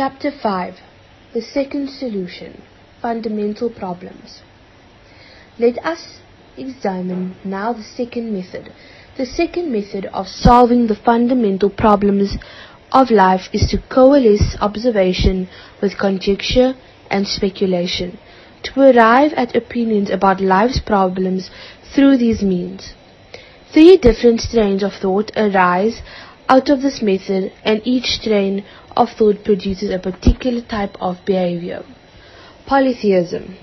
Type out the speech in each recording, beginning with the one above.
Chapter 5 The Second Solution Fundamental Problems. Let us examine now the second method. The second method of solving the fundamental problems of life is to coalesce observation with conjecture and speculation, to arrive at opinions about life's problems through these means. Three different strains of thought arise out of this method, and each strain of thought produces a particular type of behavior. Polytheism.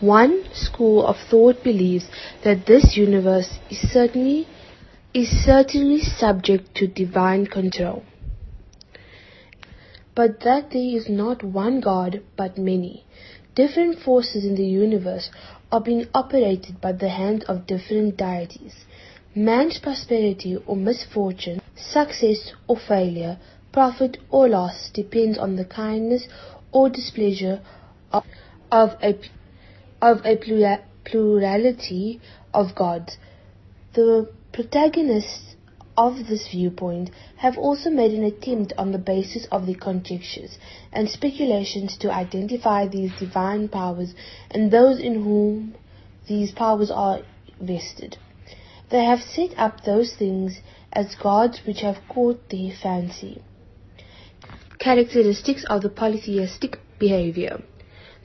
One school of thought believes that this universe is certainly is certainly subject to divine control, but that there is not one God but many. Different forces in the universe are being operated by the hands of different deities. Man's prosperity or misfortune, success or failure, profit or loss depends on the kindness or displeasure of, of a, of a plurality of gods. The protagonists of this viewpoint have also made an attempt on the basis of the conjectures and speculations to identify these divine powers and those in whom these powers are vested. They have set up those things as gods which have caught their fancy. Characteristics of the polytheistic behavior.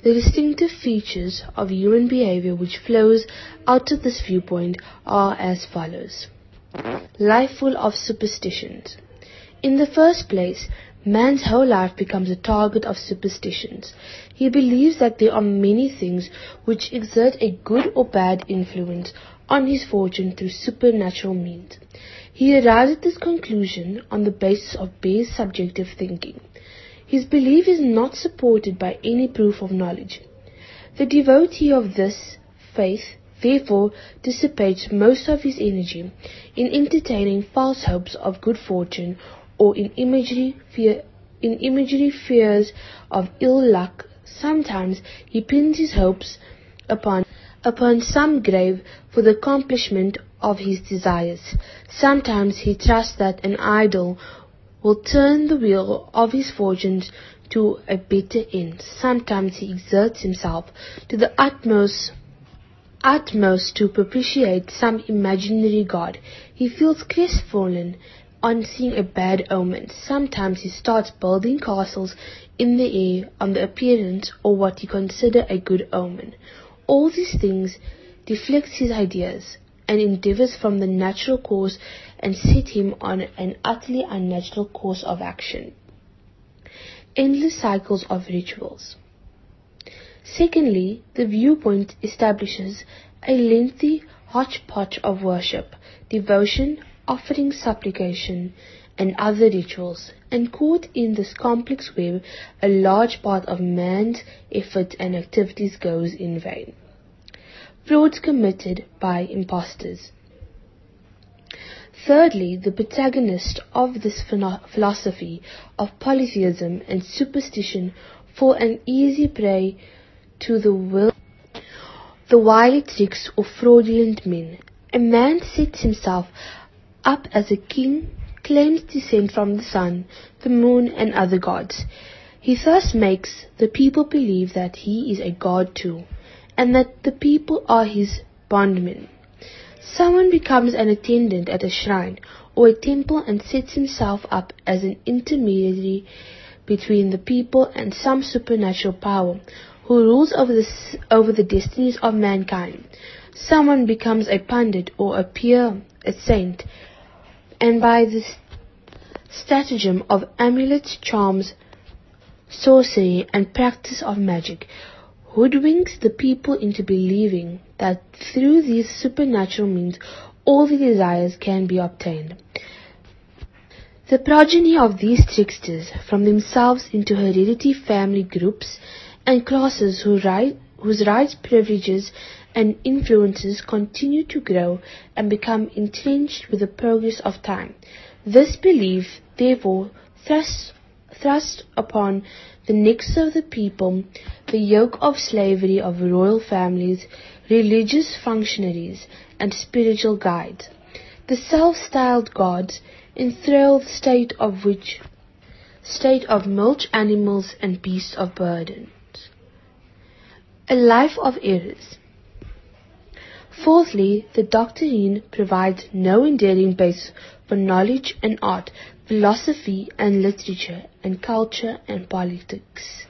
The distinctive features of human behavior which flows out of this viewpoint are as follows. Life full of superstitions. In the first place, man's whole life becomes a target of superstitions. He believes that there are many things which exert a good or bad influence on his fortune through supernatural means. He arrives at this conclusion on the basis of bare subjective thinking. His belief is not supported by any proof of knowledge. The devotee of this faith therefore dissipates most of his energy in entertaining false hopes of good fortune or in imaginary fear in imaginary fears of ill luck. Sometimes he pins his hopes upon upon some grave for the accomplishment of his desires. Sometimes he trusts that an idol will turn the wheel of his fortunes to a better end. Sometimes he exerts himself to the utmost utmost to propitiate some imaginary god. He feels crestfallen on seeing a bad omen. Sometimes he starts building castles in the air on the appearance or what he considers a good omen. All these things deflects his ideas and endeavors from the natural course and set him on an utterly unnatural course of action. Endless cycles of rituals. Secondly, the viewpoint establishes a lengthy hodgepodge of worship, devotion, offering supplication, and other rituals, and caught in this complex web, a large part of man's effort and activities goes in vain. Frauds committed by impostors. Thirdly, the protagonist of this philosophy of polytheism and superstition fall an easy prey to the will, the wily tricks of fraudulent men. A man sets himself up as a king, claims descent from the sun, the moon, and other gods. He thus makes the people believe that he is a god too, and that the people are his bondmen. Someone becomes an attendant at a shrine or a temple and sets himself up as an intermediary between the people and some supernatural power who rules over the, over the destinies of mankind. Someone becomes a pundit or a pir, a saint, and by the stratagem of amulets, charms, sorcery, and practice of magic, hoodwinks the people into believing that through these supernatural means all the desires can be obtained. The progeny of these tricksters from themselves into hereditary family groups and classes who right, whose rights, privileges, and influences continue to grow and become entrenched with the progress of time. This belief, therefore, thrusts, thrust upon the necks of the people the yoke of slavery of royal families, religious functionaries, and spiritual guides. The self-styled gods, enthralled state of which state of mulch animals and beasts of burden. A life of errors. Fourthly, the doctrine provides no enduring base for knowledge and art, philosophy and literature, and culture and politics.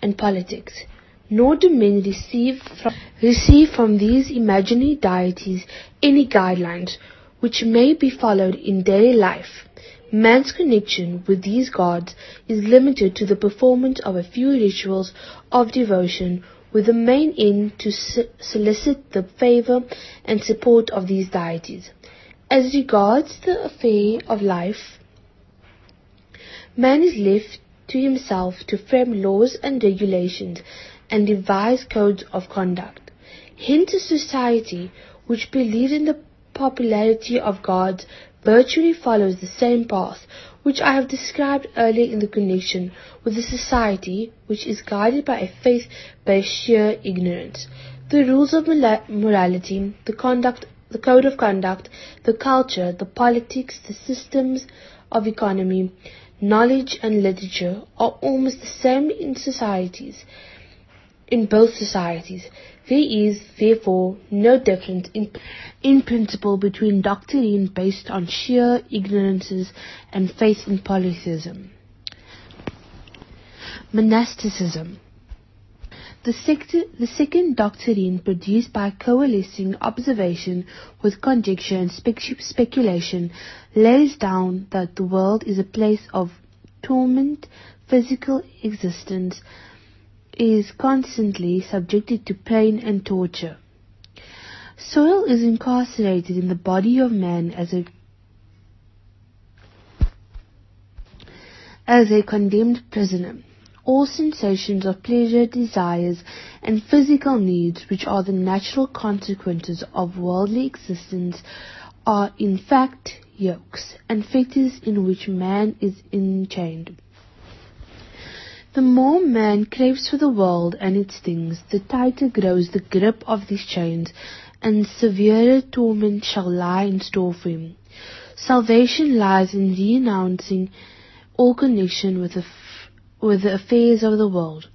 And politics. Nor do men receive from, receive from these imaginary deities any guidelines which may be followed in daily life. Man's connection with these gods is limited to the performance of a few rituals of devotion with the main aim to solicit the favor and support of these deities. As regards the affair of life, man is left to himself to frame laws and regulations and devise codes of conduct. Hence a society which believes in the popularity of gods virtually follows the same path which I have described earlier in the connection with a society which is guided by a faith by sheer ignorance. The rules of morality, the conduct, the code of conduct, the culture, the politics, the systems of economy, knowledge and literature are almost the same in societies, in both societies. There is, therefore, no difference in, in principle between doctrine based on sheer ignorances and faith in polytheism. Monasticism. The, sector, the second doctrine produced by coalescing observation with conjecture and speculation lays down that the world is a place of torment, physical existence, is constantly subjected to pain and torture. Soul is incarcerated in the body of man as a as a condemned prisoner. All sensations of pleasure, desires, and physical needs, which are the natural consequences of worldly existence, are in fact yokes and fetters in which man is enchained. The more man craves for the world and its things, the tighter grows the grip of these chains, and severer torment shall lie in store for him. Salvation lies in renouncing all connection with the, f- with the affairs of the world.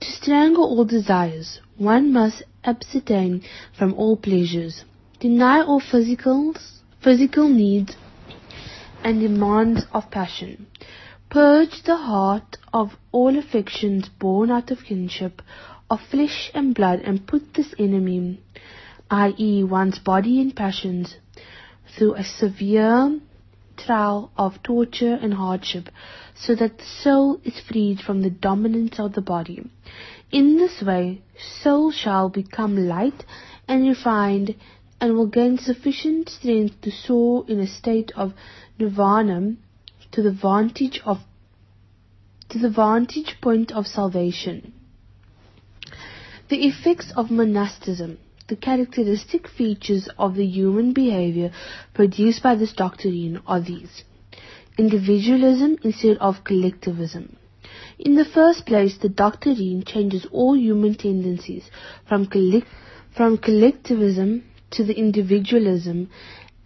To strangle all desires, one must abstain from all pleasures, deny all physical, physical needs and demands of passion. Purge the heart of all affections born out of kinship, of flesh and blood, and put this enemy, i.e., one's body and passions, through a severe trial of torture and hardship, so that the soul is freed from the dominance of the body. In this way, soul shall become light and refined, and will gain sufficient strength to soar in a state of nirvana to the vantage of to the vantage point of salvation. The effects of monasticism, the characteristic features of the human behavior produced by this doctrine are these. Individualism instead of collectivism. In the first place, the doctrine changes all human tendencies from, collect- from collectivism to the individualism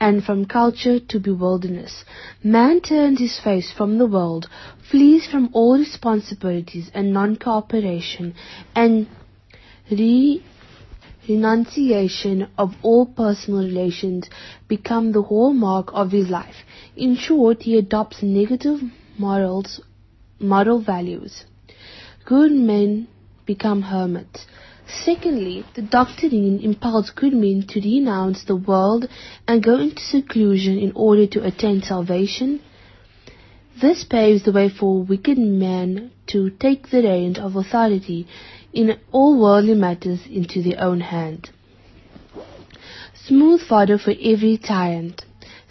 and from culture to bewilderness. Man turns his face from the world, flees from all responsibilities and non-cooperation, and re- renunciation of all personal relations become the hallmark of his life. In short, he adopts negative morals, moral values. Good men become hermits. Secondly, the doctrine impels good men to renounce the world and go into seclusion in order to attain salvation. This paves the way for wicked men to take the reins of authority in all worldly matters into their own hand. Smooth fodder for every tyrant.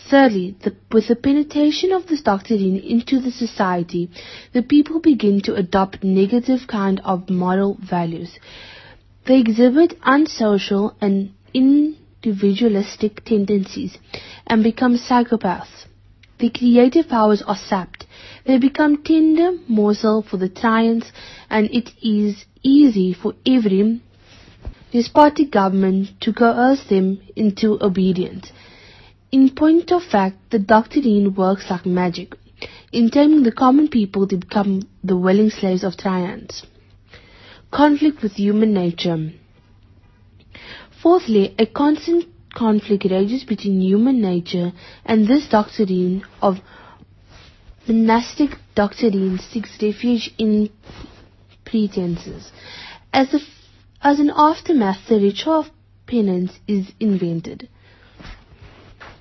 Thirdly, the, with the penetration of this doctrine into the society, the people begin to adopt negative kind of moral values. They exhibit unsocial and individualistic tendencies and become psychopaths. Their creative powers are sapped. They become tender morsel for the tyrants and it is easy for every despotic government to coerce them into obedience. In point of fact, the doctrine works like magic. in the common people to become the willing slaves of tyrants. Conflict with human nature. Fourthly, a constant conflict rages between human nature and this doctrine of monastic doctrine seeks refuge in pretenses. As, a, as an aftermath, the ritual of penance is invented.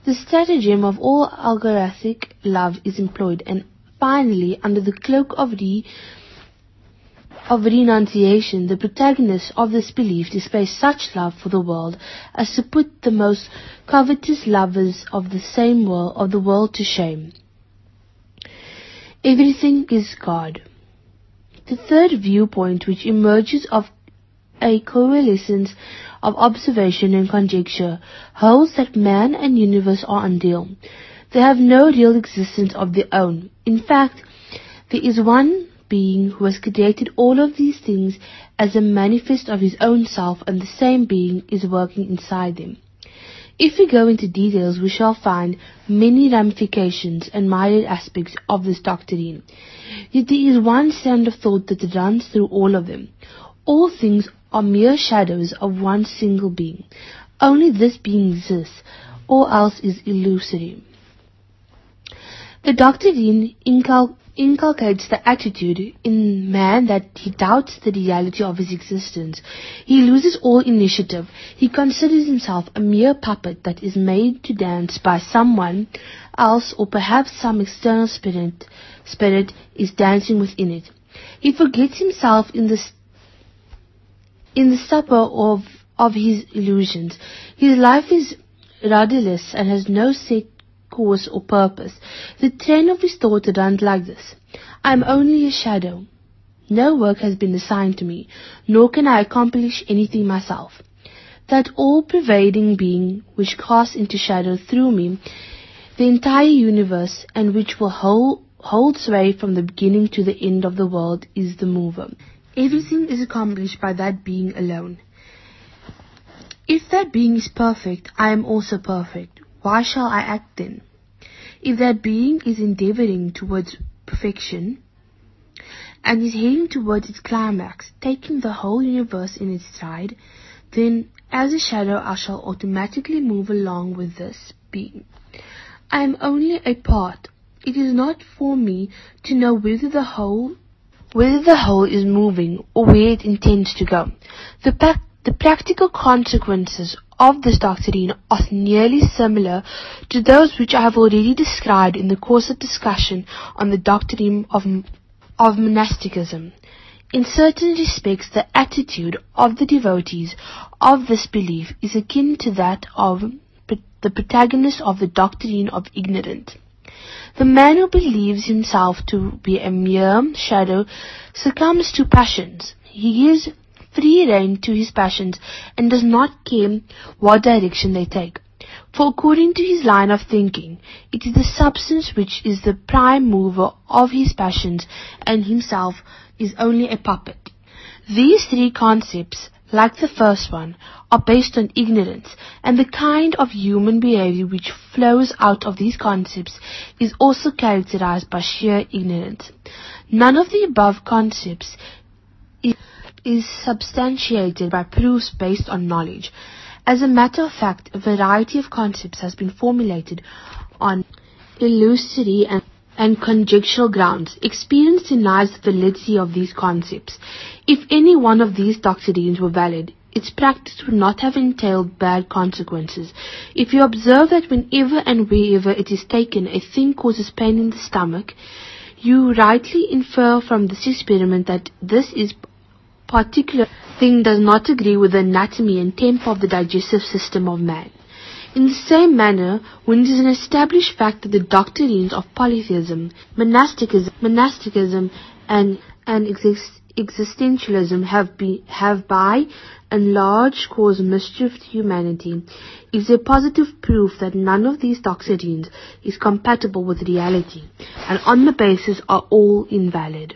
The stratagem of all algorithmic love is employed, and finally, under the cloak of re of renunciation, the protagonist of this belief displays such love for the world as to put the most covetous lovers of the same world of the world to shame. Everything is God. The third viewpoint which emerges of a coalescence of observation and conjecture holds that man and universe are unreal. They have no real existence of their own. In fact, there is one being who has created all of these things as a manifest of his own self and the same being is working inside them. If we go into details, we shall find many ramifications and myriad aspects of this doctrine. Yet there is one strand of thought that runs through all of them. All things are mere shadows of one single being. Only this being exists, all else is illusory. The doctrine inculcates inculcates the attitude in man that he doubts the reality of his existence. He loses all initiative. He considers himself a mere puppet that is made to dance by someone else or perhaps some external spirit, spirit is dancing within it. He forgets himself in the, in the supper of, of his illusions. His life is rudderless and has no set cause or purpose. The train of his thought runs like this. I am only a shadow. No work has been assigned to me, nor can I accomplish anything myself. That all-pervading being which casts into shadow through me the entire universe and which will hold, hold sway from the beginning to the end of the world is the mover. Everything is accomplished by that being alone. If that being is perfect, I am also perfect. Why shall I act then? If that being is endeavoring towards perfection and is heading towards its climax, taking the whole universe in its stride, then as a shadow I shall automatically move along with this being. I am only a part. It is not for me to know whether the whole whether the whole is moving or where it intends to go. The the practical consequences of this doctrine are nearly similar to those which I have already described in the course of discussion on the doctrine of, of monasticism. In certain respects, the attitude of the devotees of this belief is akin to that of the protagonist of the doctrine of ignorance. The man who believes himself to be a mere shadow succumbs to passions. He gives free rein to his passions and does not care what direction they take. For according to his line of thinking, it is the substance which is the prime mover of his passions and himself is only a puppet. These three concepts, like the first one, are based on ignorance, and the kind of human behavior which flows out of these concepts is also characterized by sheer ignorance. None of the above concepts is is substantiated by proofs based on knowledge. As a matter of fact, a variety of concepts has been formulated on illusory and, and conjectural grounds. Experience denies the validity of these concepts. If any one of these doctrines were valid, its practice would not have entailed bad consequences. If you observe that whenever and wherever it is taken, a thing causes pain in the stomach, you rightly infer from this experiment that this is particular thing does not agree with the anatomy and temper of the digestive system of man. In the same manner, when it is an established fact that the doctrines of polytheism, monasticism, monasticism and, and exist, existentialism have, be, have by and large caused mischief to humanity, is a positive proof that none of these doctrines is compatible with reality, and on the basis are all invalid.